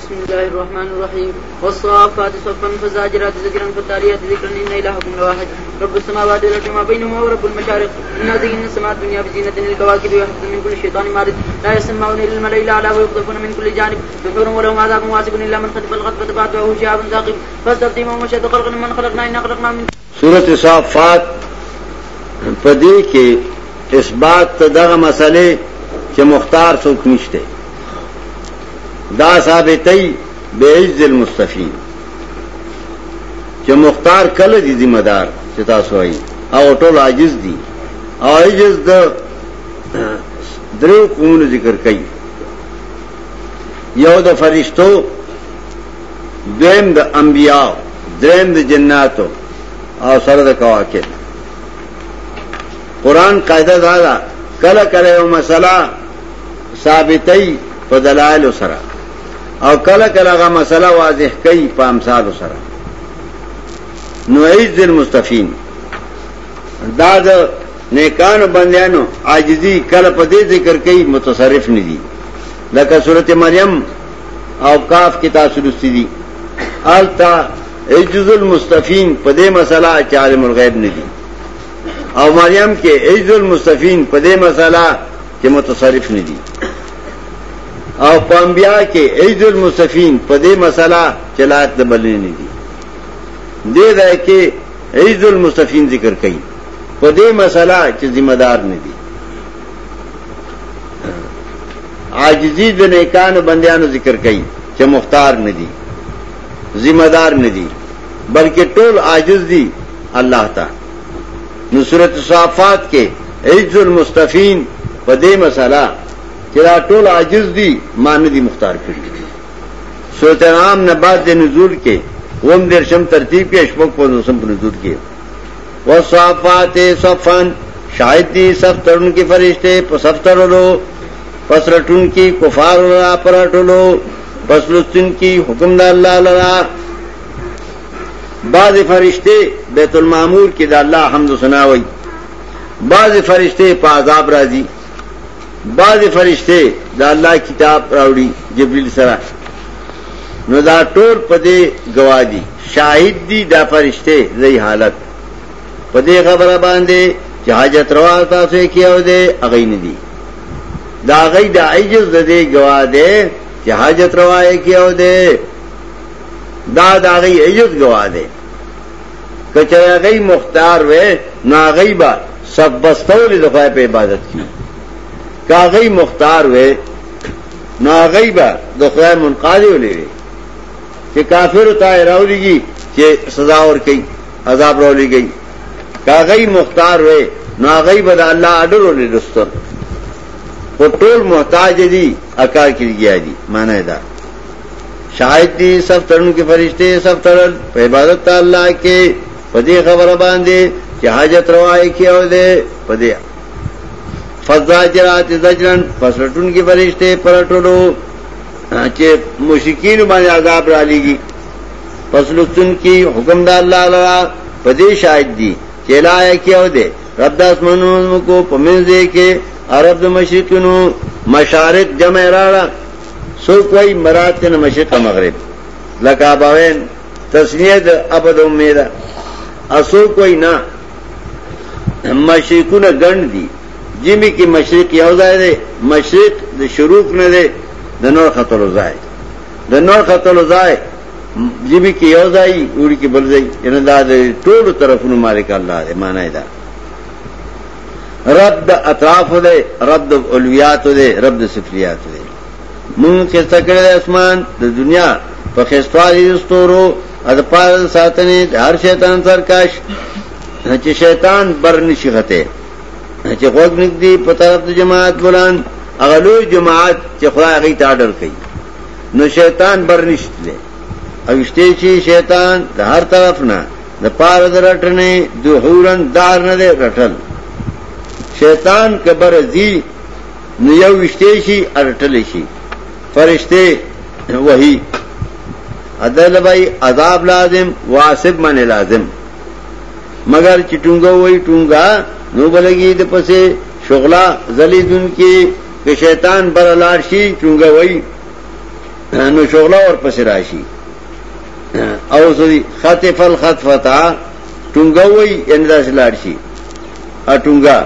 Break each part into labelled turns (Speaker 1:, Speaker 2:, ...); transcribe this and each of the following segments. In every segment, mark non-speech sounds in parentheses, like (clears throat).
Speaker 1: بسم الله الرحمن الرحيم والصفات صفا فزاجرات ذكرا فالتاليات ذكرا إن إلهكم لواحد رب السماوات والأرض وما بينهما ورب المشارق إنا زينا السماء الدنيا بزينة للكواكب ويحفظ من كل شيطان مارد لا يسمعون إلا الملأ الأعلى ويقذفون من كل جانب دحورا ولهم عذاب واسق إلا من خطف الخطفة فأتبعه شهاب ثاقب فاستفتيما وما شهد خلقنا من خلقنا إنا خلقنا من سورة صفات فديك إثبات تدغم مسألة مختار سوق نشته دا صاحب تئی بے عز دل مستفین مختار کل دی ذمہ دار چتا سوائی اوٹو لوز دا درو کن ذکر کئی دیم د جناتو او اور قرآن قاعدہ کل کرے مسال سابط لو سرا او کله کله هغه مسله واضح کوي په امثال سره نوعیز المستفین دا د نیکانو بندیانو عاجزی کله په دې ذکر کوي متصرف نه دي لکه سورته مریم او کاف کې تاسو لستی دي التا عجز المستفین په دې مسله چې عالم الغیب نه دي او مریم کې عجز المستفین په دې مسله چې متصرف نه دي او اوفامبیا کے عید المصفین پدے پد مسلح چلا دی دے رہے کہ عید المصفین ذکر کئی پدے مسلح ذمہ دار ندی عجزید نے کان بندیا نے ذکر کئی چ مختار نے دی ذمہ دار نے دی بلکہ ٹول دی اللہ تا نصرت صافات کے عید المستفین پدے مسالح چې دا ټول عاجز دي ما نه دي مختار کړی سورۃ انعام نه بعد د نزول کې ووم درشم ترتیب کې شپږ په نوسم په نزول کې وصفات صفن شاید دي سب ترون کې فرشته په سب ترلو پس رټون کې کفار را پرټلو پس لستون کې حکم د الله لرا بعض فرشته بیت المعمور کې د الله حمد و ثنا وایي بعض فرشته په عذاب راځي بعض فرشته دا الله کتاب راوړي جبريل سره نو دا ټول پدې گواهی شاهد دي دا فرشته زئی حالت پدې خبره باندې جهاجت روا تاسو کیو دې اغې نه دي دا غي د عجز د دې گواه دې جهاجت روا کیو دې دا دا غي عجز گواه دې کچره غي مختار وې ناغي با سب بستول د خدای په عبادت کیو کاغی مختار وے ناغی با د خدای منقاضی ولې چې کافر ته راولېږي چې سزا ور کوي عذاب راولېږي کاغی مختار وے ناغی به د الله اډر ولې دستور او ټول محتاج دي اکار کیږي دي معنی دا شاید دي سب ترن کې فرشته سب ترن په عبادت الله کې پدې خبره باندې چې حاجت روايي کې او دې پدې فضاجرات زجرن فسلو کی فرشتے پرٹولو چے مشکین بانے عذاب را پسلتن کی حکم دا اللہ لرا پدے شاید دی دے رب ربداس من کو پمنز دے کے عرب دا مشرق مشارق جمع رارا سو کوئی مرا چن مشرق مغرب لکا باوین ابد امیدہ اصو کوئی نا مشرق نے گنڈ دی جمی کې مشرق یو ځای دی مشرق د شروق نه دی د نور خطر ځای د نور خطر ځای جمی کې یو ځای وړي کې بل ځای ان دا د ټول طرفونو مالک الله دی معنی دا رب د اطراف دی رب د اولویات دی رب د صفریات دی مونږ چې تکړه اسمان د دنیا په خستوالي استورو از پاره ساتنه هر شیطان سرکش چې شیطان برنشي غته چې غوږ نږدې په طرف د جماعت بلان هغه لوی جماعت چې خدای هغه ته اډر کوي نو شیطان برنشتله او شته چې شیطان د هر طرف نه د پاره درټنې دهورن دار نه رټل شیطان کبر زی نو یو وشته شي ارټل شي فرشته وਹੀ عدل بای عذاب لازم واسب من لازم مگر چې ټونګه وای ټونګه نو بلګي د پسه شغلا زلیدون کې که شیطان بر لار شي ټونګه وای نو شغلا ور پسه راشي او سوري خطف الخطفتا ټونګه وای انداز لار شي ا ټونګه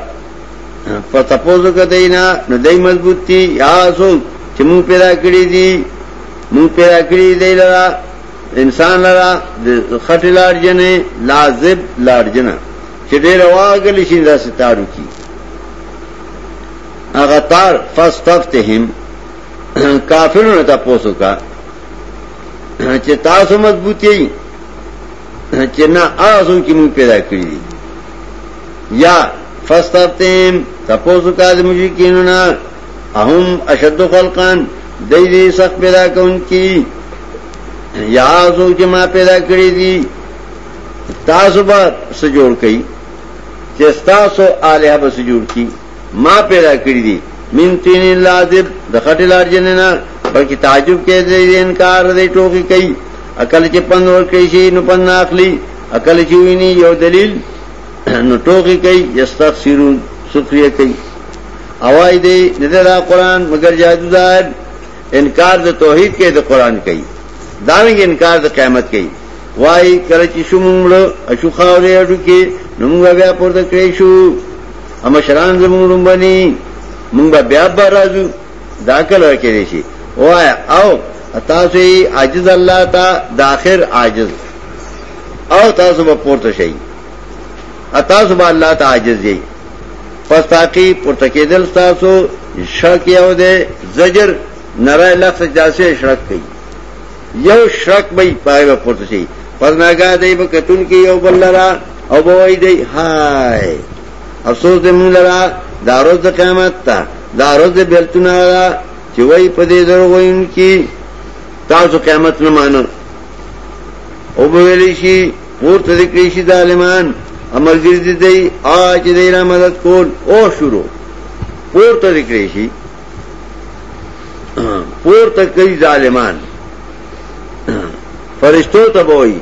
Speaker 1: په تاسو کده نه نو دای مضبوطی یا سو چې مون پیدا کړی دي مون پیدا کړی دی لرا انسان لرا خٹ لاڑ جنے لازب لاڈ جنا کی تار چاغ لار کیار فرسٹ ہفتے مضبوطی چین آسون کی منہ پیدا کری دی یا فرسٹ ہفتے پوسو کا مجھے اہم اشد خلقان دئی دے سخت پیدا کو ان کی یا سو چې ما پیدا کړی دي تاسو به سجور کړئ چې تاسو الہ به سجور کی ما پیدا کړی دي من تین لازم د خټل ارجن نه بلکې تعجب کې دې انکار دې ټوکی کوي عقل چې پند ور کوي شي نو پند اخلي عقل چې ویني یو دلیل (clears throat) نو ټوکی کوي یستغفرون شکریه کوي اوای دې دې دا قران مگر جادو دار انکار د توحید کې د قران کوي داویږي انکار د قیامت کوي وای کله چې شومړ اشو خاورې اډو کې نومغه بیا پورته کړی شو اما شران زمونږ باندې مونږ بیا به راځو داخل ورکړي شي وای او تاسو یې عاجز الله تا داخر عاجز او تاسو به پورته شئ تاسو به الله ته عاجز یې پس تاقی پورته کېدل تاسو شک یو دې زجر نره لفظ جاسه شرک کوي یو شک به پای به پورته شي پرناګه دی به کتون کې یو بل لرا او به دی هاي افسوس دې مونږ لرا دا روز د قیامت تا دا روز د بیلتون لرا چې وای په دې دروغین کې تاسو قیامت نه مانو او به ویلی شي پورته دې کې شي د عالمان امر ګرځي دی آج دې را مدد کول او شروع پورته دې کې شي پورته کوي ظالمان فرشتو تبوي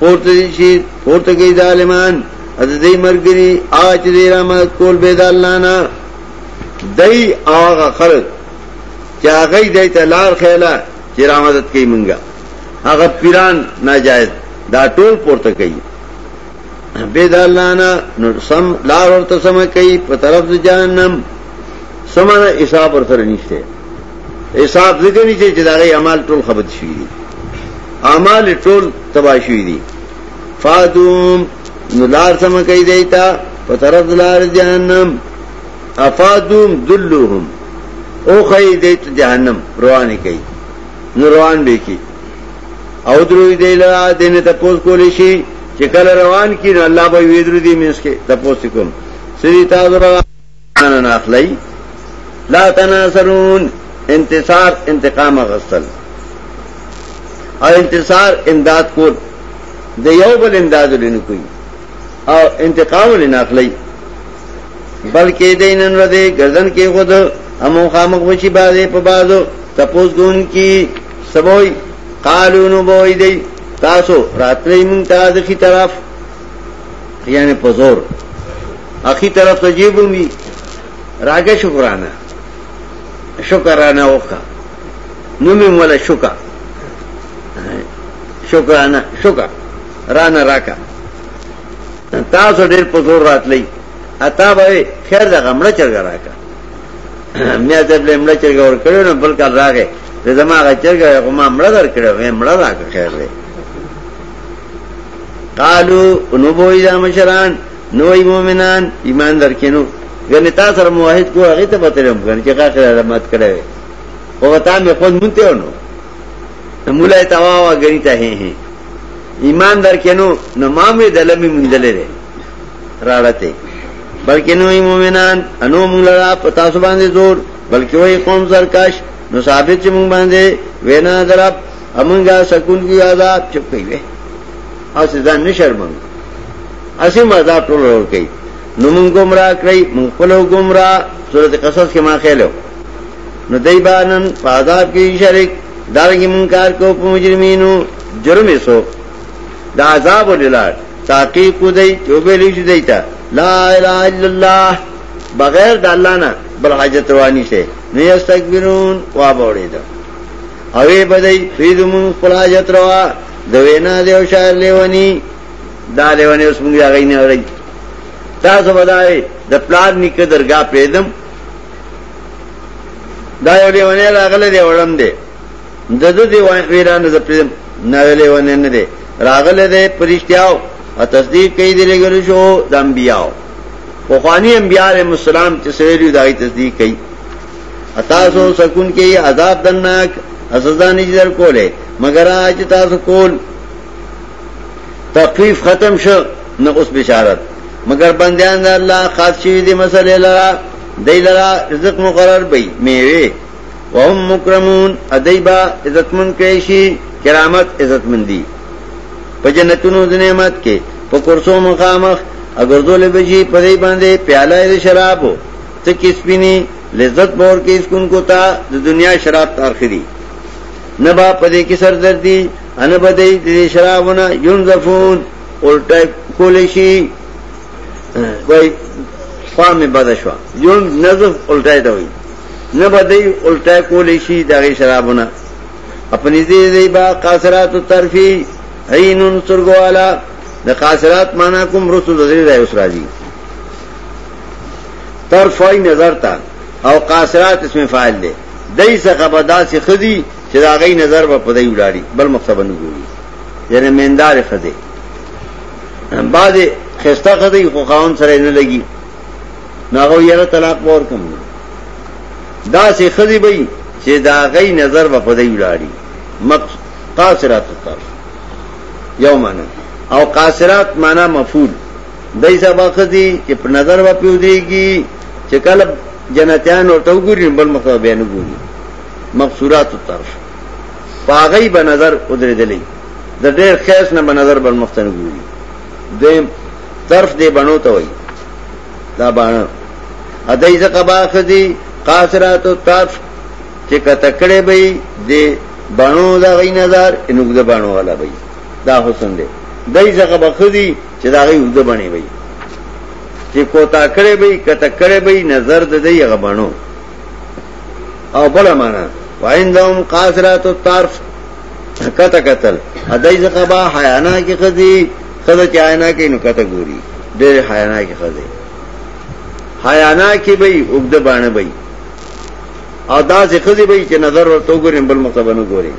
Speaker 1: پورته شي پورته کې ظالمان از دې مرګري آج دې رحمت کول به دلانا دای هغه خلق چې هغه دې ته لار خیاله چې رحمت کوي مونږه هغه پیران ناجایز دا ټول پورته کوي به دلانا نو سم لار ورته سم کوي په طرف جهنم سمانه حساب ورته نشته حساب ذکر نشته چې دا غي عمل ټول خبرت شي اعمال ټول تباشوی دي فادوم نو لار سم کوي دیتا په طرف لار جهنم افادوم دلوهم او خی دیت جهنم روان کوي نو روان دی کی او دروی دی لرا دینه تپوس کولی شي چې کله روان کی نو الله به ویدر دی مینس کې تپوس کوم سری تاسو را نه نه اخلي لا تناصرون انتصار انتقام غسل او انتصار امداد کول د یو بل امداد لرنه کوي او انتقام لرنه اخلي بلکې دینن رده گردن کې خود امو خامق وشي بازه په بازو تپوس ګون کی سبوي قالونو بوي دی تاسو راتلې مون تاسو کی طرف یعنی پزور اخی طرف ته جیبو می راګه شکرانه شکرانه وکړه نو می مولا شکر شکرانه شکر رانه راکا تاسو ډېر په زور راتلی اتا به خیر دغه (clears throat) مړه چرګ راکا میا درلې مړه چرګ ور کړو نو بل کال راغې زما هغه چرګ ما مړه در کړو مې مړه راکا خیر دې قالو نو بوې دا مشران نو مومنان ایمان درکینو غنی تاسو سره موحد کو هغه ته بتلم غن چې هغه خیرات کړو او تا مې خود مونته ونه مولای تواوا غنی ته هي ایمان در کینو نمامه دلمی مندلره راړته بلکې نو مومنان انو مولا پتا سو باندې زور بلکې وای قوم سرکش نو ثابت چې مونږ باندې وینا درپ امنګا سکون کی آزاد چپ کوي او ځان نشرمن اسی مزا ټول ور کوي نو مونږ ګمرا کړی مونږ په لو ګمرا سورته قصص کې ما خېلو نو دای بانن فاذاب کې شریک دارنگی منکار کو پا مجرمینو جرم سو دا عذاب و للار تحقیق دی چوبے لیش دیتا لا الہ الا اللہ بغیر دا اللہ نا بل حاجت روانی سے نیستکبرون واب اوڑی دا اوی بدی فید من خپل حاجت روا دوینا دیو شاعر لیونی دا لیونی اس منگی آگئی نی اورئی تاسو بداوی د پلار نیکه درگاه پیدم دا یو لیونی راغله دی وړم دی د د دی ویرانه ز پرم نویلې ونه نه دی راغله دی پرشتیاو او تصدیق کوي دی لګل شو د انبیاو په خواني انبیار مسالم چې سویلو دای تصدیق کوي اتا سو سکون کې عذاب دناک اسدانی در کوله مگر اج تاسو کول تخفیف ختم شو نه اوس بشارت مگر بندیان د الله خاص شي دي مسلې لرا دی لرا رزق مقرر بې میوه وهم مکرمون ادیبا عزتمن کېشي کرامت عزتمندي په جنتونو د نعمت کې په کورسو مخامخ اگر دولې بجی په دې باندې پیاله شراب ته کیسبینی لذت بور کې اسکون کو تا د دنیا شراب تارخري نبا پدې کې سر دردي ان بدې دې شرابونه ينزفون الټه کولې شي وای قام بد شو يون نزف الټه دوی نه بدی الټه کولې شي دغه شرابونه خپل دې دی با قاصرات الطرفی عینن سرغوالا د قاصرات معنا کوم رسول دې راي اوس راځي طرفای نظر تا او قاصرات اسم فاعل دی دای څخه بداسي خدي چې دا غي نظر په پدې ولاړی بل مقصد نه ګوري یعنی مندار خدي بعد خسته خدي خو قانون سره نه لګي ناغو یره طلاق ور کوم دا سه خزي وي چې دا غي نظر په پدې ولاړی مق قاصرات تر یو معنا او قاصرات معنا مفعول دای سبا خزي چې په نظر و پیودېږي چې کله جنتیان او توګوري بل مخه بیان ګوري مقصورات تر پاغي به نظر ودرېدلې د ډېر خیس نه به نظر بل مخته ګوري دیم طرف دې بنو ته وای دا باندې ادهی زقبا خدی قاصرات الطرف چې کته کړي به دې بڼو دا غي نظر انوګ د بڼو والا به دا حسن دې دای زغه بخدي چې دا غي وګ بڼي وي چې کوتا کړي به کته کړي به نظر د دې غبڼو او بل معنا وعندهم قاصرات الطرف کته قتل ادای زغه با حیانا کې خدي خدای چې حیانا کې نو کته ګوري ډېر حیانا کې خدي حیانا کې به وګ د بڼه به ادا سے خزی بھائی کہ نظر اور تو گورے بل مقبا نو گورے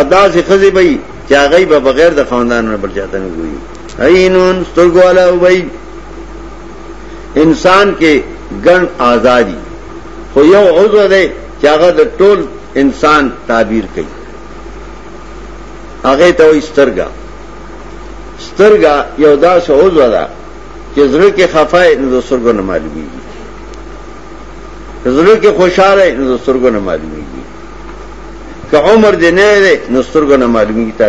Speaker 1: ادا سے خزی بھائی چی بغیر دا خاندان بل جاتا گوری سرگ والا بھائی انسان کے گن آزادی ہو یو اوز والے کیا انسان تعبیر کئی آگے ترگا استر گا یہ کہ ذرگ کے خفائے خافائے سرگوں نے معلومی زرگ کے خوشحال ہے نہ معلوم گی کہ عمر دے نئے دے نسر کو نا معلوم کی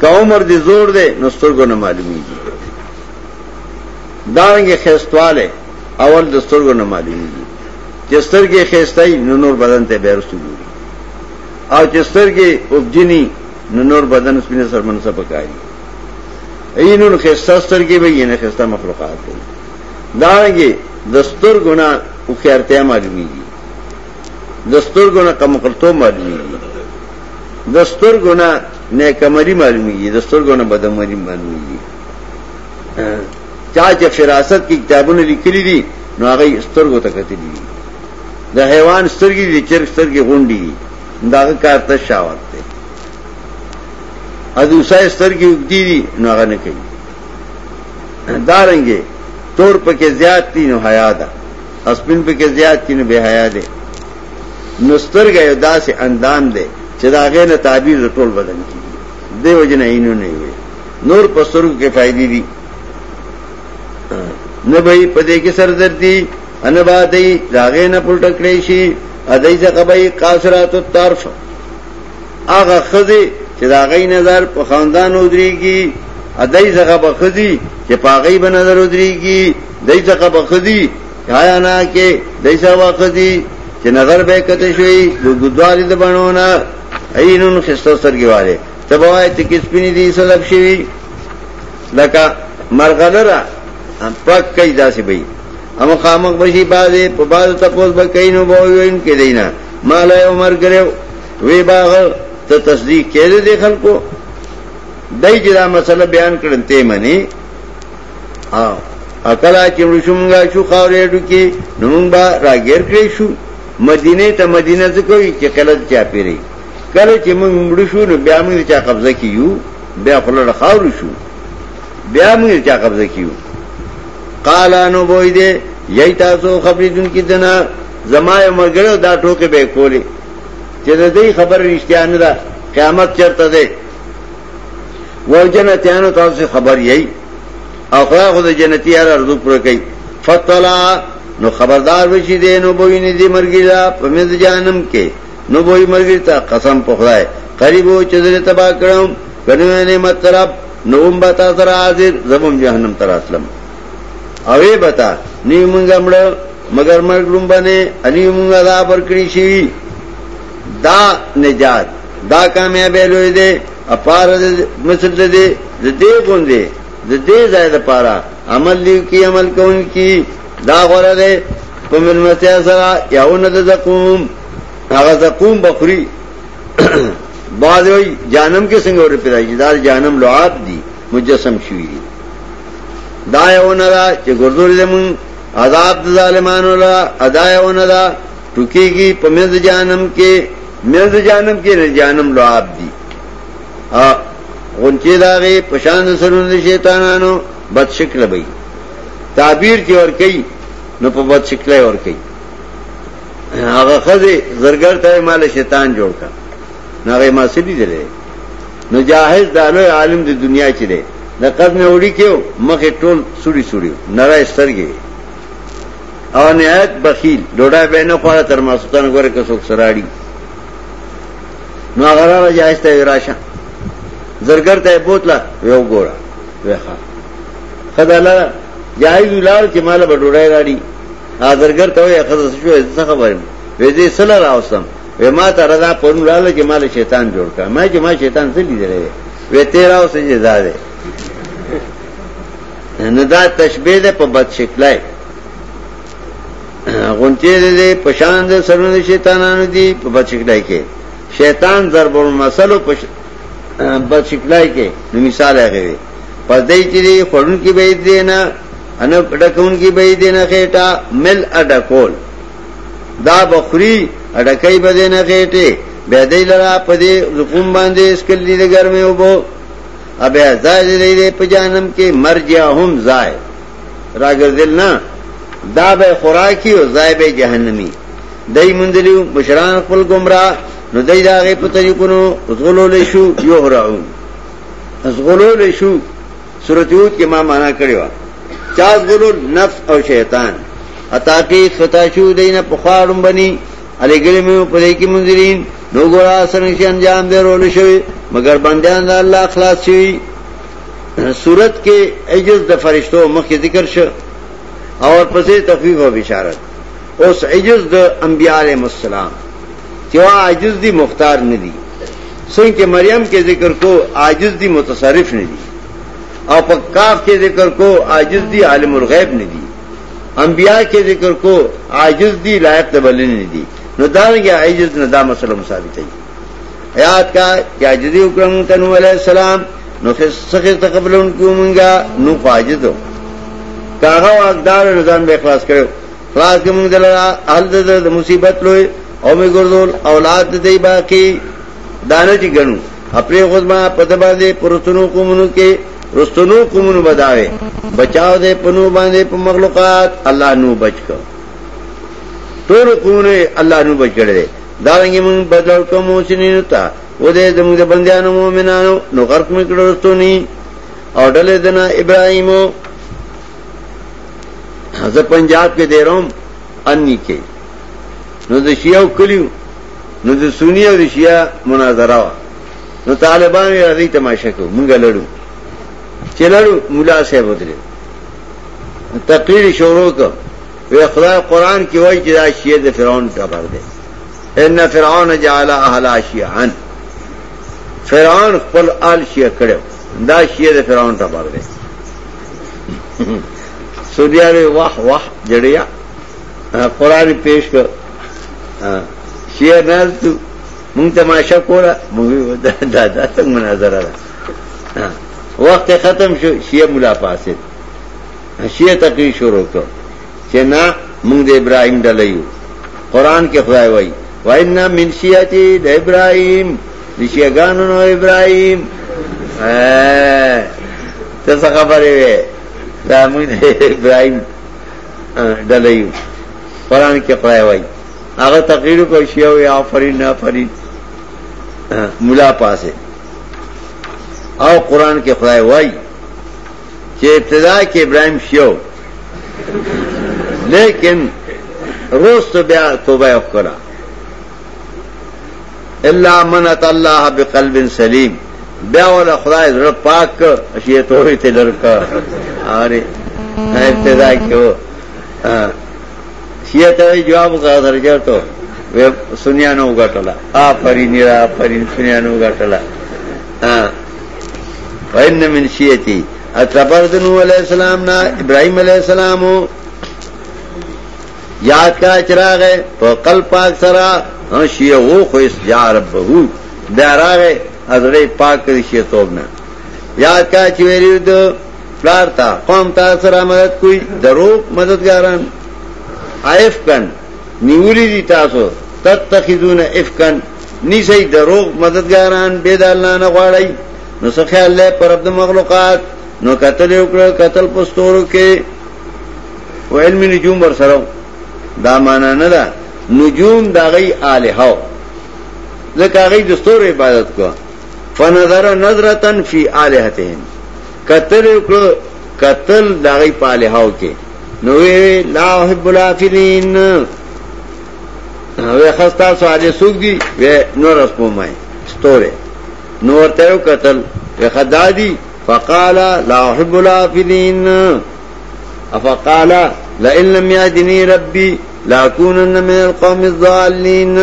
Speaker 1: کہ عمر دے زور دے نسترگو نا معلومی دانگ خیستوال ہے اول دسترگو نہ معلوم گی چستر کے خیستائی نن بدن تے بیر اور چستر کے ابجنی نن بدن اس میں نے سرمنس بکائی یہ نُن خیستہ سرگی میں یہ نہ خیستہ مفروقات دارنگی دستور گنا اخیارتیا معلومی گی دستور گنا کمقلتو معلومی گی دستور گنا نیکمری معلومی گی دستور گنا بدمری معلومی گی چاچه فراست کی کتابونه لیکلی دي نو هغه سترګو ته کتلی دي د حیوان سترګې دي چر سترګې غونډي دي دا کار ته شاوات دی ادو سای سترګې وګدي دي نو هغه نه کوي دارنګي تور پکې زیات دي نو حیا ده اسپین پکې زیات دي نو به حیا ده نو سترګې داسې اندام ده چې دا غینه تعبیر ټول بدن کی دیو جن عینو نه وي نور په سترګو کې فائدې دي نه به په دې کې سردردي ان بادي داغه نه پلټ کړی شي ادای څخه به قاصرات الطرف هغه خزي چې داغه نظر په خاندان ودريږي ادای زغه بخذي چې پاغي به نظر ودريږي دای زغه بخذي یا نه کې دای زغه بخذي چې نظر به کته شي ګدواري د بڼونه عینن خستو سرګیواله تبوای ته کس پنی دي سلب شي لکه مرغلره هم پک کای داسې بي هم خامخ بشي بازه په باز تپوس به کینو به وین کې دینا مال عمر ګرو وی باغ ته تصدیق کړي دي خلکو دای چې دا مسله بیان کړم ته منی او اکلا چې مشمږه شو خاورې ټکی نوم با راګر کړی شو مدینه ته مدینه ځکوي چې قلت چا پیری کله چې موږ مړ شو نو بیا موږ چا قبضه کیو بیا خلل خاور شو بیا موږ چا قبضه کیو قال نو بوې دې یی تاسو خبرې دن کې دنا زمای مرګره دا ټوکې به کولې چې دې خبر رښتیا نه ده قیامت چرته ده وہ جانو سے خبر یہی اخلا خود جنتی اردو جن گئی نو خبردار دے نو بوئی بشید مر گلا جانم کے نو بوئی مرگی تا قسم پخلائے مر گرتا پوکھڑا ہے خری بو چودا کرنے مت بتا ترا حاضر زبم جہنم تر اسلم اوے بتا مگر مرگ تراسلم دا برکڑی شیوی دا نجات کامیاب ہے لوہی دے اپار مثل د دې د دې غوندې د دې ځای لپاره عمل لیو کی عمل کون کی دا غره ده په ملمتیا سره یاونه د زقوم هغه زقوم بخوري بعد وی جانم کې څنګه ور پیدا کی دا جانم لعاب دي مجسم شوی دي دا یاونه دا چې ګردور زمون عذاب ظالمانو لا ادا یاونه دا ټکیږي په مز جانم کې مز جانم کې نه جانم لعاب دي ا غنچې داغه پشان سرونه شیطانانو بد شکل وي تعبیر کی ور کوي نو په بد شکل ور کوي هغه خزه زرګر ته مال شیطان جوړ کا نغه ما سړي دي نو جاهز دالو عالم د دنیا چي دي د قد نه وړي کېو مخه ټول سوري سوري نره سترګي او نهایت بخیل ډوډۍ به نه خوړه تر ما سلطان غره کې څوک سراړي نو هغه را جاهز ته راشه زرګر ته بوتله یو ګوره وخه خداله جایز لار چې مال به ډوډۍ راړي حاضرګر ته یو خزه شو څه خبره وې دې سره راوستم وې ما ته رضا پون لاله چې مال شیطان جوړ کړ ما چې ما شیطان څه لیدلې وې ته راوسه چې زاده نه دا تشبيه ده په بد شکلای غونټې دې په شان د سرونه شیطانانو دي په بد شکلای کې شیطان ضرب المثل په بد شکلای کې نو مثال هغه وي پردې چې خورن کې به دینا ان ډکون کې به دینا خېټا مل اډکول دا بخوري اډکای به دینا خېټه به دې لرا پدې زقوم باندې اسکلې د ګرمه وبو ابه ازای دې په جانم کې مرجعهم زای راګر دل نه دا به خوراکي او زای به جهنمی دای مندلیو مشران خپل گمراه نو دای دا غی پتری کنو ازغلو لیشو یو حراؤو ازغلو لیشو سورتیوت که ما مانا کریوا چاز غلو نفس او شیطان اتاکی خطا شو دینا پخوارم بنی علی گلمیو پدیکی منظرین نو گورا سرنشی انجام دے رول شوی مگر بندیان دا اللہ خلاص شوی سورت کے عجز دا فرشتو مخی ذکر شو اور پسی تخفیف و بشارت اس عجز دا انبیاء علیہ السلام دی مختار نے دی کے مریم کے ذکر کو آج دی متصرف نے دی اور پکاف کے ذکر کو دی عالم الغیب نے دی انبیاء کے ذکر کو دی دی لائق تبلی ندان کے ندا مسلم ثابت ہے حیات کا کہ اکرم علیہ السلام نو قبل اخلاص کرو خلاص کے منگ حل مصیبت لوئے او می گردول اولاد دی باقی دانا چی گنو اپنے رسون بداوے بچاؤ دے پن باندھے مغلات اللہ نو بچ کر تو بچک اللہ نو بچ کر بچے دارنگ بدل کو بندیانو مومنانو نو غرق نکڑ رسطونی اور ڈل ابراہیمو حضر پنجاب کے دے انی کے نو نو نو د د د کلیو سنی او مناظره وا طالبان یې تماشا کو کو مونږ لړو لړو چې مولا صاحب تقریر شروع وی فرعون فرعون فرعون فرعون ان جعل آل دا سودیا واہ واہ جڑا قرآن پیش کر شیر نه تو مونږ تماشا کوله مونږ دا دا څنګه مناظره ده وخت ختم شو شیعه مولا فاسد شیعه تقریر شروع کړ چې نه مونږ د ابراهیم ډله یو قران کې خدای وایي واینا من شیعتی د ابراهیم د شیعاګانو نو ابراهیم ته څه خبرې وې دا مونږ د ابراهیم ډله یو قران کې خدای وایي هغه تقریر کو شیو یا آفرین آفرین مولا پاسه او قران کې خدای وای چې ابتدا کې ابراهيم شیو لیکن روز ته بیا توبه وکړه الا من اتى الله بقلب سليم بیا ول خدای زړه پاک شیته وې تلر کا اره ابتدا کې شیعه ته جواب غا درجاتو و سنیانو غټلا آفرین را آفرین سنیانو غټلا ها وان من شیعتی اتبردنو علیہ السلام نا ابراہیم علیہ السلام یاد کا چراغ ہے پا قلب پاک سرا شیعو خویس جا ربہو دیراغ ہے ازرے پاک کری شیع توبنا یاد کا چویریو دو پلار تا قوم تا سرا مدد کوئی دروب مددگاران افکن نیولی دی تاسو تتخذون افکن نیسی دروغ مددگاران بید اللہ نغواړی نو څه خیال له پر عبد مخلوقات نو قتل وکړه قتل پستورو کې و علم نجوم ور سره دا معنا نه ده نجوم دا غي الہو لکه غي د ستورو عبادت کو فنظر نظرتن فی الہتهم قتل وکړه قتل دا غي په الہو کې نوی لا حب الافرین وی خستا سواری سوک دی وی نور اسپومائی ستوری نور تیو قتل وی خدا دی فقالا لا حب الافرین افقالا لئن لم یادنی ربی لا کونن من القوم الظالین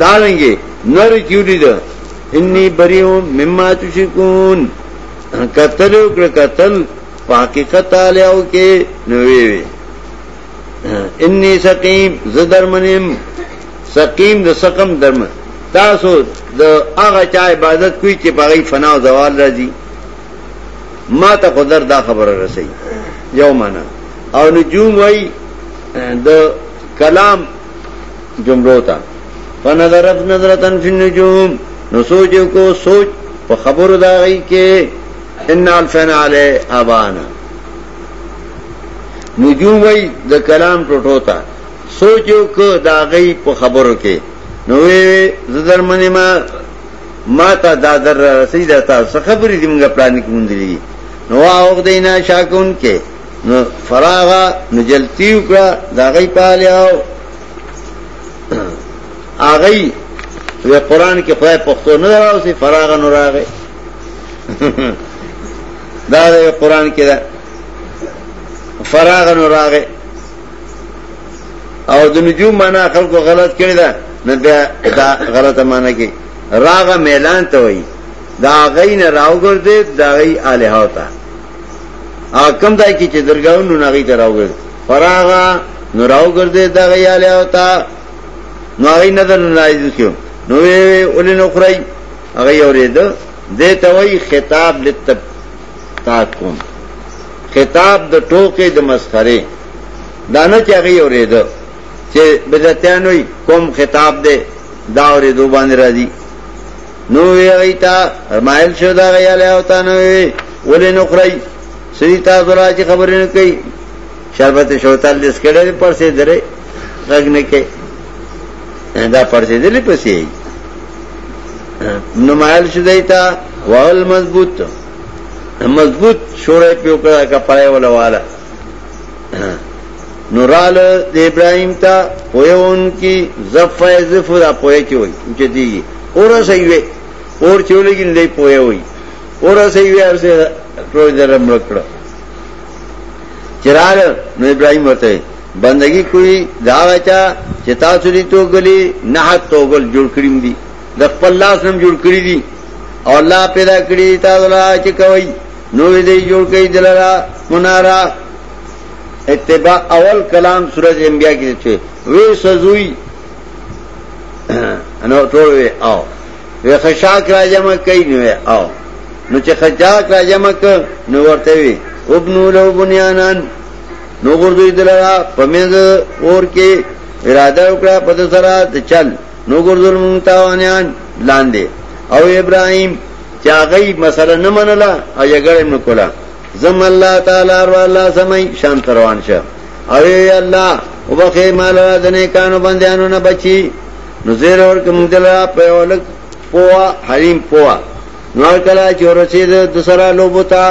Speaker 1: دارنگی نور کیوری دا انی بریوں مما تشکون قتل اکر قتل حقیقت تعالی او کې نوې وي انی سقیم ز درمنیم سقیم د سقم درم تاسو د هغه چا عبادت کوي چې پغې فنا او زوال راځي ما ته قدر دا خبره رسي یو معنا او نجوم وای د کلام جملو ته فنظرت نظرتن فی النجوم نو سوچ کو سوچ په خبرو دا غي کې ان الفنا علی ابانا نجوم وی د کلام ټوټو تا سوچو ک دا غي په خبرو کې نو وی زدر منی ما ما تا دا در رسیدا تا خبرې دې موږ پلان کې مونږ نو هغه دینا شاکون کې نو فراغا نجلتی وکړه دا غي پالیاو اغي و قران کې خدای پښتو نه راوسی فراغ نه راغی (laughs) دا د قران کې دا فراغ نو راغه او د نجوم معنا خلکو غلط کړی دا نه دا غلطه معنا کې راغه ميلان ته وایي دا غي نه راوګرځي دا غي الها وتا حکم دای کی چې درګاونو نه غي دراوګر فراغا نو راوګرځي دا غي الها وتا نو غي نه دلایز کیو نو وی ولې نو خړای هغه اورید دې ته وایي خطاب لتب تاک کوم خطاب د ټوکې د مسخره دانه چاغي اورېده چې بدعتانوي کوم خطاب ده دا اورېدو باندې راځي نو ویایتا مایل شو دا غیاله او تا نو وی ولې نو خړی سړي تاسو راځي خبرې نه کوي شربت شوتل دې سکړې پر سي درې رګ نه کوي دا پر سي دې پسې نو مایل شو دیتا وال مضبوط مضبوط شورای پیو کرا کپڑای والا والا نورال د ابراهيم ته پوهون کی زفای زفرا پوهه کی وای چې دیږي اور صحیح وي اور چولګی نه پوهه وای اور صحیح وي ارسه ټول درم وکړه چرال نو ابراهيم ورته بندگی کوي دا وچا چې تاسو لري توګلی نه توګل جوړ کړیم دي د خپل لاس هم جوړ کړی دي او الله پیدا کړی تاسو لا چې کوي نو دې جوړ کړي دلرا منارا اتباع اول کلام سورج انبیاء کې چې وی سزوی (clears throat) انو ټول وی او وی خشاک را جمع کوي نو او نو چې خشاک را جمع ک نو ورته وی ابنو لو بنیانن نو ګرځوي دلرا پمېز اور کې اراده وکړه په سره چل نو ګرځول مونږ تاوانیان لاندې او ابراهيم چا غي مسله نه منله او یې ګړې نکولا زم الله تعالی او الله سمي شان روان شه اوه الله وبخې مال دنه کانو بندیانو نه بچي نذیر اور کوم دلا په ولک پوا حریم پوا نور کلا چورسی د دوسرا لوبوتا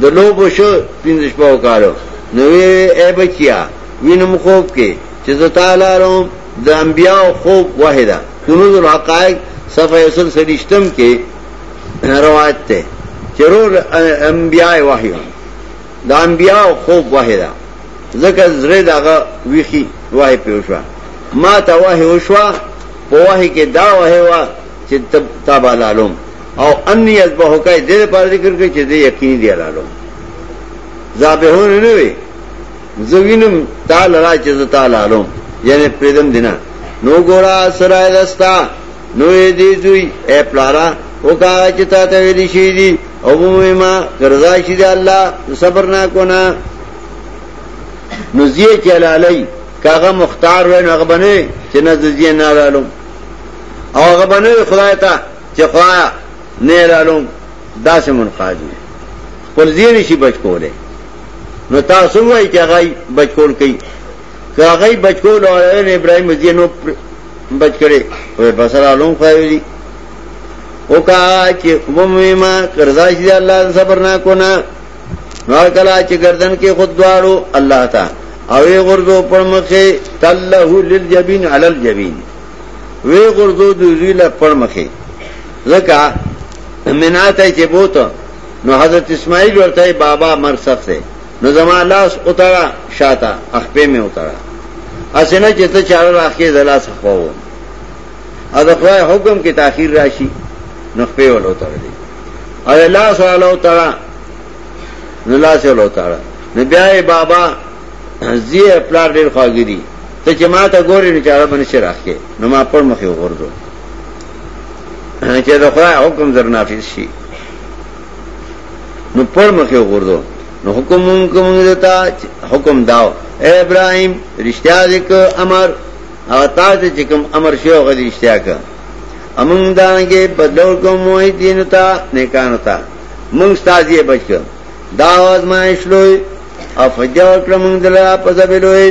Speaker 1: د لوبو شو پیندش پاو کارو نوې اے بچیا وینم خوب کې چې زه تعالی روم د انبیاء خوب واحده کنوز الحقائق صفحه 160 کې روایت ته چرور انبیاء وحی دا انبیاء خوب وحی دا ذکر زره داغه ویخي وحی پیوشوا ما ته وحی وشوا په وحی کې دا وحی وا چې تبا لالم او انی ازبه کوي د دې پر ذکر کې چې دې یقین دی لالم زابهون نه وي زوینم تعالی را چې تعالی لالم یعنی پردم دینا نو ګورا سره دستا نو دې دوی اے پلارا وکا چې تا ته ویل شي دي او ما کرزا شي دي الله صبر نه کو نه نزیه کې علی کاغه مختار وین هغه بنه چې نه زیه نه رالم او هغه بنه خدای ته چې خدای نه رالم داسې منقاد خپل زیه شي بچ کوله نو تاسو وایي چې هغه بچ کول کوي کاغه بچ کول او ابراهیم زیه نو بچ کړي وې بسرالو خوایلی او کا اوکا چبا کر صبر نہ کو گردن کے خود تا وی پر پر للجبین علی الجبین زکا تھا نو حضرت اسماعیل تھا بابا مرسف سے نو جما اللہ اترا شاہ تھا اخبے میں اترا ایسے نہ چیت چار اور حکم کی تاخیر راشی نخپې ولو تړلې او لا سوالو تړا نو لا سوالو تړا نو بیا بابا زی پلار ډیر خواګری ته چې ما ته ګورې نه چاره باندې شي راخې نو ما پر مخې وګورځو چې دا خدای حکم زر نافذ شي نو پر مخې وګورځو نو حکم کوم دتا حکم داو اے ابراهيم رښتیا دې امر او تاسو چې کوم امر شو غوښتي رښتیا کړه امون دانګه بدل کوم وای دین ته نیکانو ته مونږ ستاسو بچ کړ دا آزمائش لوی او فجر کړم دلا په ذبلوی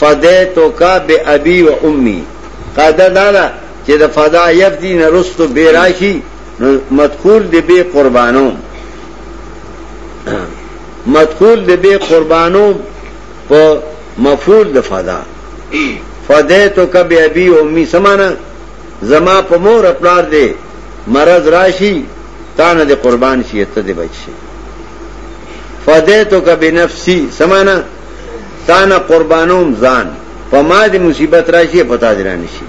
Speaker 1: فده تو کا به ابي و امي قاعده دا چې د فدا یفتی نرستو بیراشی مدخول دی بی قربانو مدخول دی بی قربانو په مفعول د فدا فده تو کا به ابي و امي سمانه زما اپلار دے مرض راشی تان دے قربان شی سی تچی فد تو سمانا تا نہ قربانوں پما مصیبت راشی پتا شی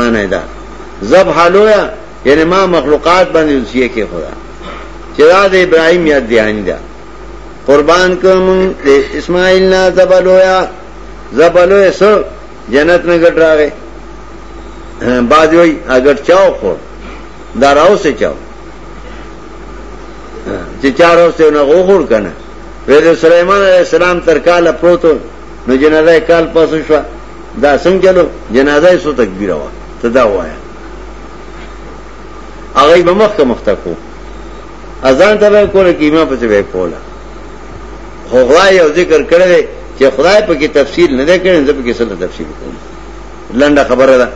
Speaker 1: رانی دا زب حالویا یعنی ما مخلوقات بندی دے ابراہیم یاد دھیان یعنی دا قربان کم اسماعیل اسماعیلو زب جنت میں گڈراوے (coughs) بعد وی اگر چاو خور دا راو سے چاو (coughs) چې چار اوس ته نه غوړ کنه ویل سليمان عليه السلام تر کال پروتو نو جنازه کال پاسو شو دا څنګه چلو جنازه سو تکبیر وا ته دا وایا هغه به مخ مختکو اذان ته کوله کیما په څه به کوله خو غوای او ذکر کړل چې خدای په کې تفصیل نه ده کړی زه په کې څه تفصیل کوم لنډه خبره ده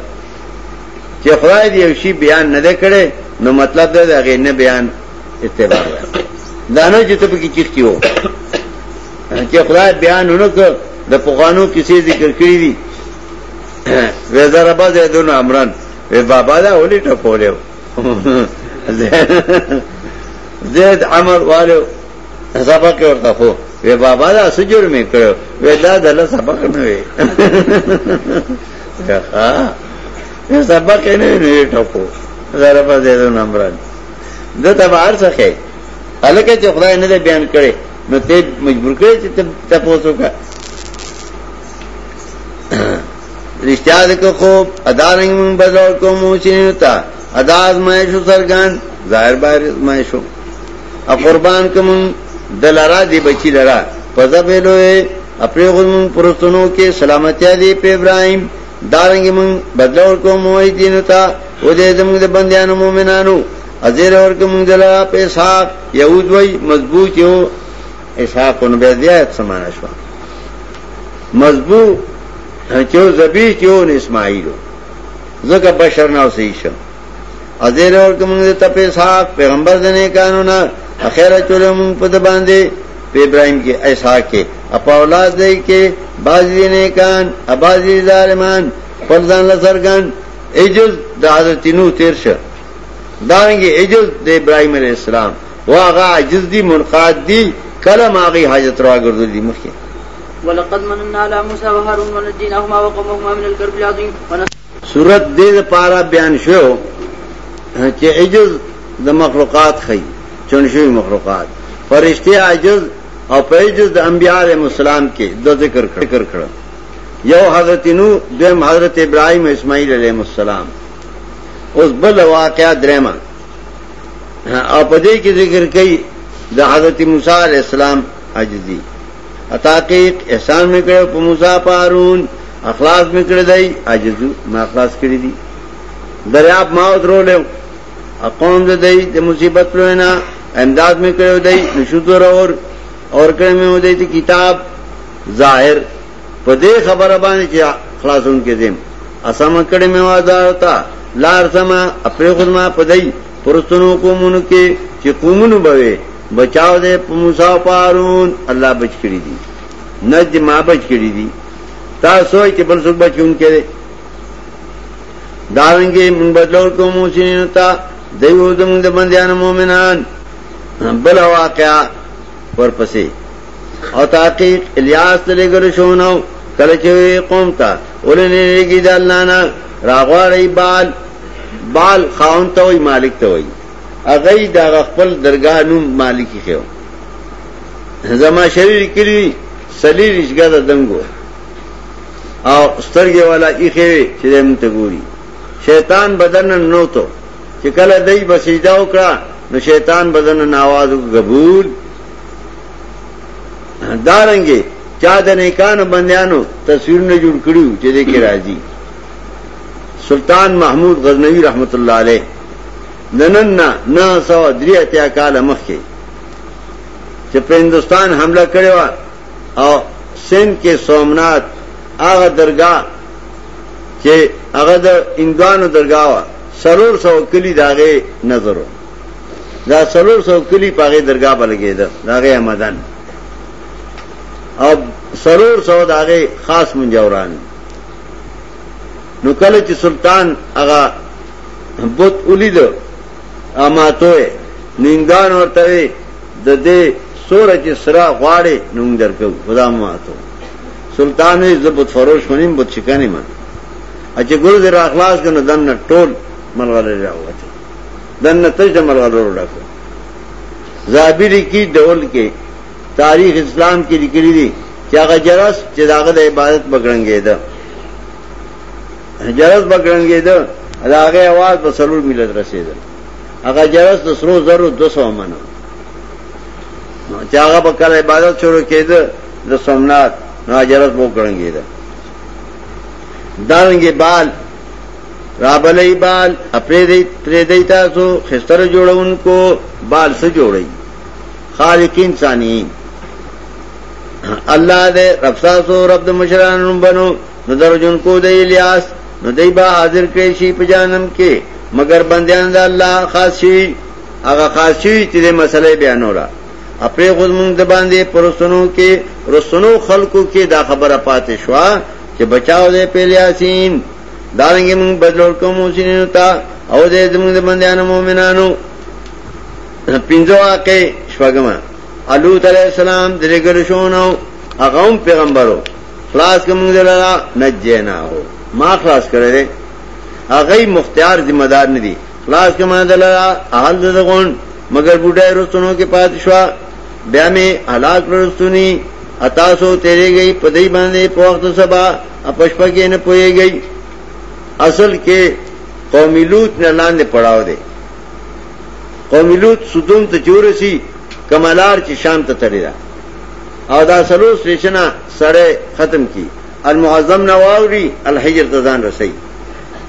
Speaker 1: چې خدای دې یو شی بیان نه کړي نو مطلب دا دی هغه نه بیان اتباع ده دا نه چې ته پکې چیختی وو چې خدای بیان ونکړ د پوغانو کیسې ذکر کړې دي وزر اباز دونو امران و بابا دا ولې ټکولیو زید عمر والو سبق ورته خو و بابا دا سجور مې کړو و دا دله سبق نه وي (laughs) ښه زه سبا کینې نه ټکو زره په دې نمبران د تبار څخه الکه چې خدای نه بیان کړي نو ته مجبور کړي چې ته تاسو کا رشتہ د کو خوب ادا رنګ من بازار کو موسین تا ادا ازمایش سرګان ظاهر بار ازمایش او قربان کوم دلارا دی بچی لرا پزبلوې خپل غوږ پرستونو کې سلامتی دی په ابراهيم دارنګي مون بدلور کوم وای دین ته و دې زموږ د بنديانو مؤمنانو ازیر اور کوم دلا پیسا يهود وای مضبوط یو اسحاقون به زیات سمانه شو مضبوط چو زبی چو اسماعیل زکه بشر نو صحیح شو ازیر اور کوم د تپه صاحب پیغمبر دنه قانون اخره چلو مون په باندې ابراہیم کے ایسا کے اپا اولاد دے کے بازی نے کان ابازی دارمان فرزان دا حضرت نو تیر ڈاریں گے ایجز د ابراہیم علیہ السلام وہ عجز دی منقاد دی کلم آغی حاجت گردو دی مخی کل ہم آ گئی حاضر رہا گردی سورت دید پارا بیان شو کہ مخلوقات خی چنشوئی مخلوقات پر عجز پیجز دا انبیاء علیہ السلام کے ذکر کھڑا یو حضرت نو دویم حضرت ابراہیم اسماعیل علیہ السلام اس بل واقعہ درما کی ذکر کئی دا حضرت موسیٰ علیہ السلام عجزی اتاقیق احسان میں کرے کرو مسا پارون اخلاص میں کرے دائی عجزو دئی اخلاص کری دی دریاب لے اقوم دا دا دائی مصیبت لوینا امداد میں کرے دائی نشود رشو تو اور میں میں کتاب ظاہر پدے خبر خلاص ان ان کے کے کے دم اسما وعدہ ہوتا لار سما اپنے خود ماں پدئی پرستنوں کو کو من من بوے دے دے پارون اللہ بچ بچ بچ کری کری دی دی تا سوئی مومنان بلا واقعہ ورپسې او تحقیق الیاس ته لګل شو نو کله چې قوم ته ولنه لګی دلانا راغړی بال بال خاون ته وي مالک ته وي اغه دا خپل درگاه نوم مالکی خو زما شریر کلی سلیل اشګه دنګو او سترګې والا ایخه چې دې ګوري شیطان بدن نو ته چې کله دای بسیدا وکړه نو شیطان بدن ناواز غبول دارنګي چا د نیکانو بندیانو تصویرونه جوړ کړیو چې دې کې راځي سلطان محمود غزنوی رحمت الله علیه ننن نه سو دریا ته کال مخکي چې په هندستان حمله کړو او سند کې سومنات هغه درگاه چې هغه د اندوانو درگاه سرور سو کلی داغه نظرو دا سرور سو کلی پاغه درگاه بلګیدا داغه آمدن او سرور سو داغه خاص منجوران نو کله چې سلطان هغه بوت اولید اماتوه نیندان ورته د دې سوره چې سرا غواړي نو درکو خدا ماتو سلطان یې زبط فروش منیم بوت شکانی ما اچې ګور دې اخلاص کنه دنه ټول ملغلره راوته دنه تج د ملغلره راکو زابری کی دول کې تاریخ اسلام کې لیکلي دي چې هغه جرس چې داغه د عبادت بګړنګې ده جرس بګړنګې ده هغه आवाज په سرور ملت رسیدل هغه جرس د سرو زرو 200 منه چې هغه په کله عبادت شروع کېده د سومنات نو جرس بو کړنګې ده دانګې بال رابلې بال اپرې دې ترې دې تاسو خستر جوړونکو بال سره جوړي خالق انسانین الله دې رب تاسو رب د مشرانو بنو نو درجن کو دې الیاس نو دې با حاضر کړي شي په جانم کې مگر بندیان د الله خاص شي هغه خاص شي چې دې مسلې بیانورا خپل غوږ مونږ د باندې پرسنو کې رسنو خلقو کې دا خبره پاتې شو چې بچاو دې په الیاسین دارنګي مونږ بدلول کوم سینو تا او دې زمونږ د بندیانو مؤمنانو پینځو واقع شوګما علوت علیہ السلام دلے گرشونو پیغمبرو خلاص خلاص کا منگ دلالا نجینا ہو ما مختار ذمہ دار نے مگر بڈے رستنوں کے پاس بیا میں ہلاک روسنی اتاش ہو تیرے گئی پدہ باندھے پوکھ تو سبا اپشپکے نے پوئے گئی اصل کے قومی لوت پڑا دے قومی لوت ستم تجور سی کملار چې شام ته تړي را او دا سلو سټیشنه سره ختم کی المعظم نواوري الحجر تزان رسي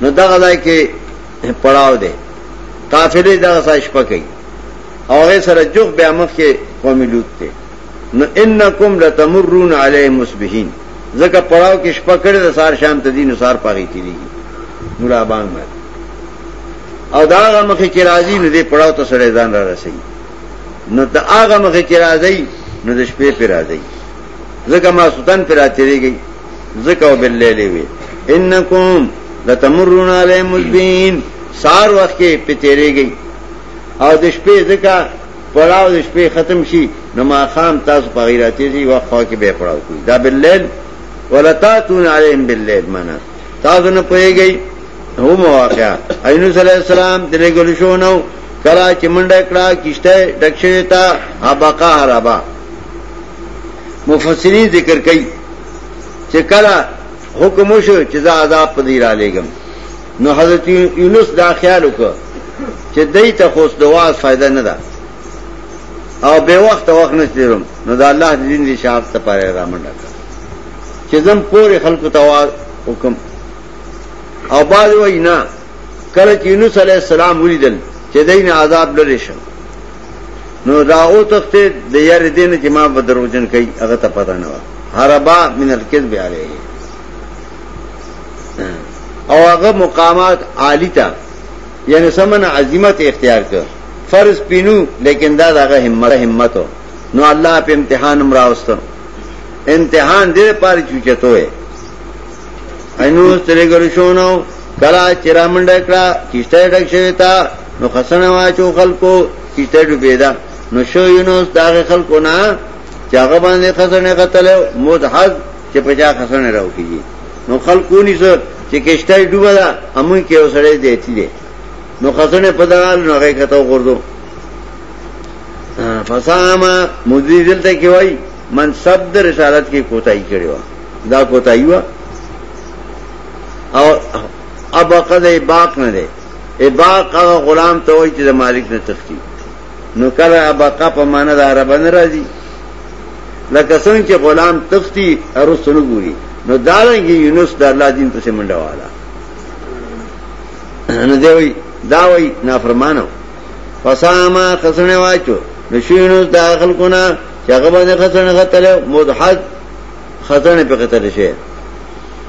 Speaker 1: نو دا غځای کې پړاو دی قافله دا ساش پکې او هغه سره جوغ به مخ کې قوم لوط ته نو انکم لتمرون علی مسبحین زکه پړاو کې شپه کړې د سار شام ته دین سار پاغې تیریږي مولابان مې او دا هغه مخ کې راځي نو دې پړاو ته سره ځان را رسېږي نو دا هغه مخه چې راځي نو د شپې پر راځي ځکه ما سوتن پر راځيږي ځکه وباللیل وی انکم لتمرون علی مجبین سار وخت کې پتیریږي او د شپې ځکه پړاو د شپې ختم شي نو ما خام تاسو په غیراتي دي وخت خو کې به پړاو کوي دا باللیل ولتاتون علیهم باللیل معنا تاسو نه پويږئ هو مواقع اينو صلی الله علیه وسلم دلګل شو نو کلا چې منډه کړه کشته ډکشه تا ابقا حربا مفسرین ذکر کوي چې کلا حکم شو چې زه عذاب پدې را لګم نو حضرت یونس دا خیال وکړ چې دای ته خوښ دواز فائدہ نه ده او به وخت وخت نه تیرم نو دا الله دین دې شاعت ته پاره را منډه چې زم پورې خلکو ته حکم او باز وینا کله چې یونس علی السلام ولیدل چې دین عذاب لري شو نو دا او تخته د یار دین چې ما بدروجن کوي هغه ته پتا نه و حربا من الکذب علیه او هغه مقامات عالی تا یعنی سمن عظمت اختیار کړ فرض پینو لیکن دا دغه همت همتو نو الله په امتحان مراوستو امتحان دې پاره چوچته وې انو سترګر شو نو کلا چرامنډ کړه کیشته ډک شوی تا نو قسم واچو خلکو کیته ډوبېدا نو شو یونس دا خلکو نه چاغه باندې خسنه قتل مدحد چې پچا خسنه راو کیږي نو خلکو ني سر چې کشته ډوبه ده امون کې وسړې دیتی دي نو خسنه پدال نو هغه کته ورغړو فساما مدیر دلته کې وای منصب د رسالت کې کوتای کړو دا کوتای و او ابقد باق نه ده اباق هغه غلام ته وایي چې د مالک نه تختی نو کله اباقه په معنا د عربه نه راځي لکه څنګه چې غلام تختی ارسنه ګوري نو دالنګ یونس د الله دین پسې منډه والا نو دی وی دا وی نافرمانو فساما خسنه واچو نشینو دا خلقونه چې هغه باندې خسنه قتل مدحد خسنه په قتل شي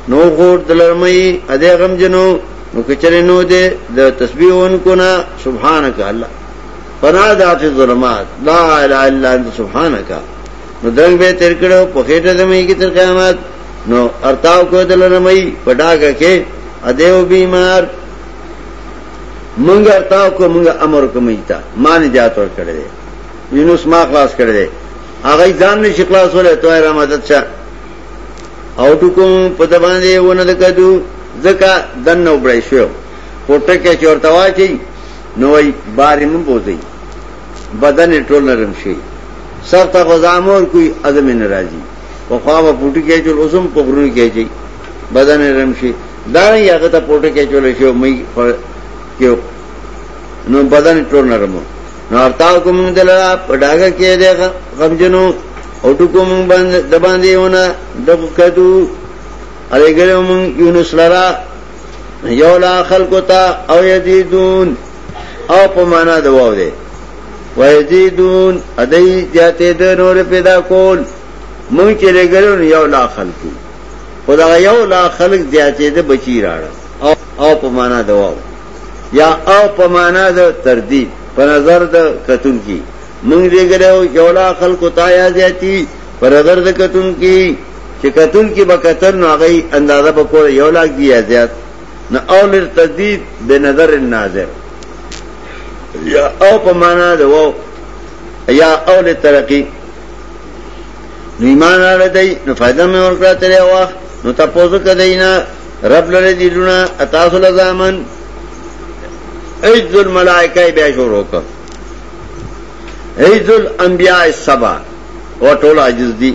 Speaker 1: نو غور دلرمي اده غم جنو نو کچره نو دې د تسبیحونکو نه سبحانك الله پنا ذات ظلمات لا اله الا انت سبحانك نو درنګ به تیر کړه په هټه زمې کې تر قیامت نو ارتاو کو دل نه مې پټاګه کې ادیو بیمار مونږ ارتاو کو مونږ امر کومیتا مان جات ور کړې یونس ما خلاص کړې هغه ځان نشي خلاص ولې توه را مدد شه او ټکو په دبان دی ونه کدو ځکه دنه وبړې شو کوټه کې چورته واچي نو یې بارې مون بوزي بدن ټول نرم شي سر ته غزامور کوئی عزم ناراضي او خوا په پټي کې چول اوسم په غرونو کې چي بدن نرم شي دا نه یاګه ته پټي کې چول شي مې کې نو بدن ټول نرمو نو ارتاو کوم دلرا پډاګه کې دې غمجنو او ټکو مون باندې د باندې ونه د کدو اره ګرو مون یونس لرا یو لا خلقو تا او یزيدون او په معنا د واو دی و یزيدون ادي جاته د نور پیدا کول مون چې لګرو یو لا خلقو خدای یو لا خلق جاته د بچی راړه او په معنا د واو یا او په معنا د تردید په نظر د کتون کی مونږ دې ګرو یو لا خلقو تا یا ذاتی پر نظر د کتون کی چې کتون کې به کتن نو هغه اندازه به کول یو لاک دی زیات نو اول التدید بنظر الناظر یا او په معنا ده وو یا اول ترقی نو ایمان را دی نو فائدہ مې ورکړه ترې واه نو تاسو کدینا رب لره دی لونه تاسو لزامن ایذ الملائکه بیا شروع وکړه ایذ الانبیاء السبع او ټول عجز دي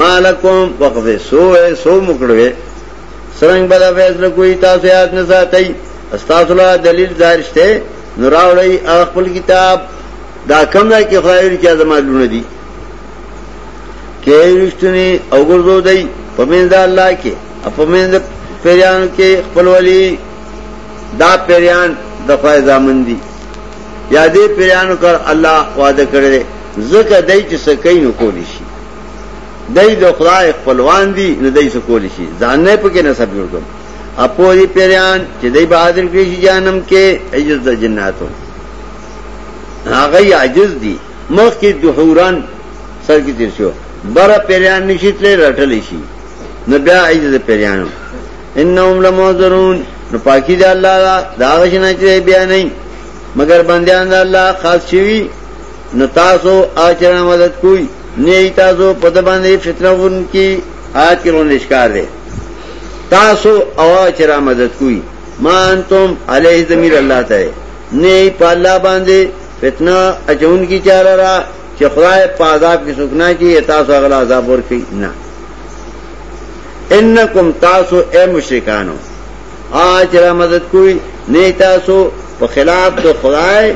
Speaker 1: مالکم وقف سو ہے سو مکڑوے سرنگ بدا فیصلہ کوئی تاسو یاد نه ساتي استاسو لا دلیل ظاهر شته نوراوړی خپل کتاب دا کم نه کې خیر کې ازما لونه دي کې رښتونی او ګرځو دی په مند الله کې په مند پیران کې خپل ولی دا پیران د خدای ځامن دي یادې پیرانو کر الله وعده کړی زکه دای چې سکه نو کولی شي دای د خدای خپلوان دي نه دای څه کول شي ځان نه پکې نه سب جوړ کړ اپو دې پیران چې دای بہادر کې شي جانم کې عجز د جناتو هغه عجز دي مخ کې دحوران سر کې تیر شو بر پیران نشیتلې رټلې شي نو بیا عجز پیرانو انهم لموذرون نو پاکی دی الله دا غشنه چې بیا نه مگر بندیان الله خاص شي نو تاسو اچره مدد کوئ نئی تازو پد باندھے فتنا ان کی آج کے رونے شکار دے تاسو اوا چرا مدد کوئی مان تم علیہ ضمیر اللہ تے نئی پالا باندھے فتنا اچون کی چارا را چخرائے پازاب کی سکنا کی تاسو اگلا عذاب اور کی نہ ان کم تاسو اے مشرکانو آج چرا مدد کوئی نئی تاسو خلاف تو خدائے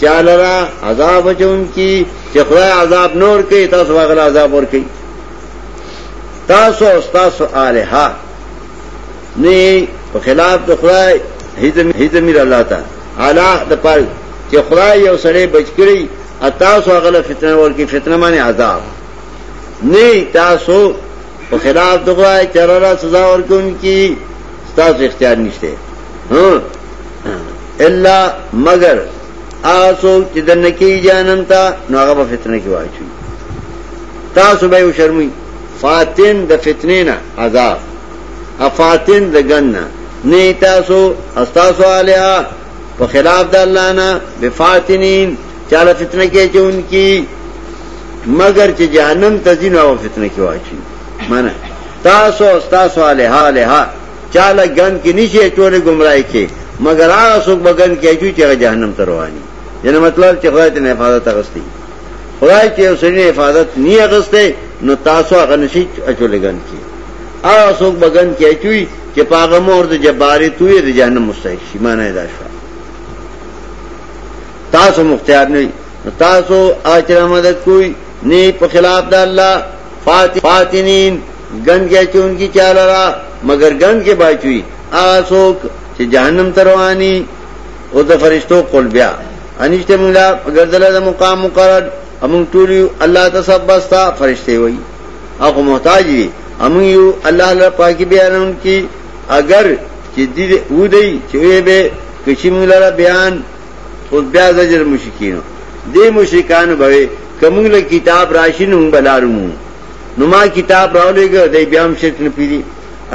Speaker 1: چالرا عذاب ان کی چکھا عذاب نور کئی تاس واغل عذاب اور کئی تاس وسطاس آ رہا ہزمر اللہ تا الاخ بچکئی تاس واغل فطر فطرمان عذاب نہیں تا سو وہ خلاف دخائے چار را سزا اور ان کی تاس اختیار نی سے اللہ مگر آسوک جدر نکی جانم تا نو آغا با فتر کی واچو تا سو بھائی شرمئی فاتن دا فتنے نی تاسو استاسو سو پا خلاف دا دے فاتین چال فتن کے چو ان کی مگر چ جہنم تین مانا تاسو استاسو لہا لا چالا گن کے نیچے چو نے گمراہ کے مگر آ اصوک کی کے چاہے جہنم تروانی یعنی مطلب کہ خدایت نے حفاظت اگستی خدایت حفاظت نہیں اگست نو تاسو اکنسی اچول گن کی اشوک بگن کی چوئی کہ پاگم اور جب بارت ہوئے تو جہنم اسی مانا شا تاس تاسو مختار نے تاسو مدد کوئی نی پچلاپ ڈاللہ فاط فاتنین گن کہ ان کی چال اڑا مگر گن کے باچوئی اشوک جہنم تروانی اور دفاع رشتوں بیا انجٹ ملا اگر مقام مقرر امنگ اللہ تصب بستا فرشتے ہوئی اب محتاج امنگ اللہ اللہ پاکی بیان ان کی اگر چوئے بیان خود بیا زجر مشکی دے مشکا بھوے بھوے کتاب راشی نما کتاب رو لے گا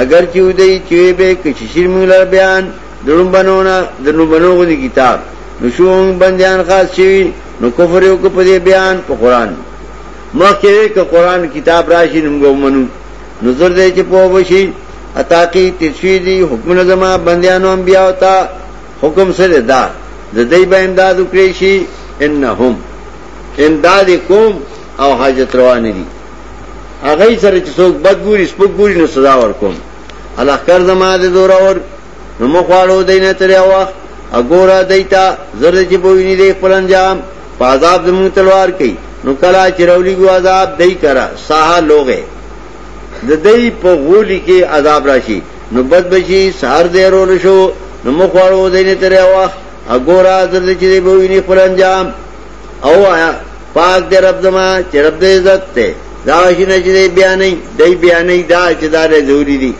Speaker 1: اگر چی چو دئی چوئے بیان دن بنونا دنوں بنو گی کتاب نشون بندیان خاص شي نو کفر یو په دې بیان په قران مخکې ک قران کتاب راشي نمګو منو نظر دې چې په وشي اتا کی تشویدی حکم نظم بندیانو انبیاء وتا حکم سره دا د دې به امداد وکړي شي انهم امداد کوم او حاجت روان دي هغه سره چې څوک بدګوري سپګوري نو صدا ورکوم الله کر زما د زور اور نو مخواړو دینه تر یو وخت اګورا دیتا زر چې بویني دی خپل انجام پازاب زمون تلوار کوي نو کلا چرولی گو عذاب دای کرا ساها لوگے د دای په غولی کې عذاب راشي نو بد بشي سار دې رول شو نو مخواړو دینه تر واخ اګورا در چې دی بوینی خپل انجام او آیا پاک دې رب زما چې رب دې عزت ته دا شي نه چې بیان نه دای بیان نه دا چې دا ضروری دي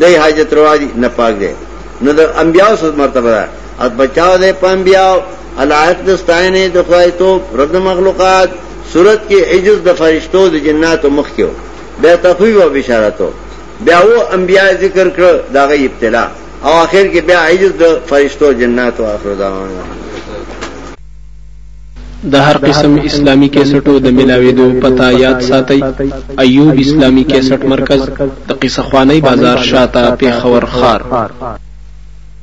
Speaker 1: دای حاجت روا دي نه پاک دې نو د انبیاء سره مرتبه ده ات بچاو دے پم بیاو الایت دستاینه د خوای تو رد مخلوقات صورت کې عجز د فرشتو د جناتو مخ کېو به تخوی او بشارتو بیا و انبیاء ذکر کړ داغه ابتلا او اخر کې بیا عجز د فرشتو جناتو اخر داونه د هر قسم اسلامی کیسټو د ملاويدو پتا یاد ساتي ایوب اسلامی کیسټ مرکز د قصه خوانی بازار شاته پیښور خار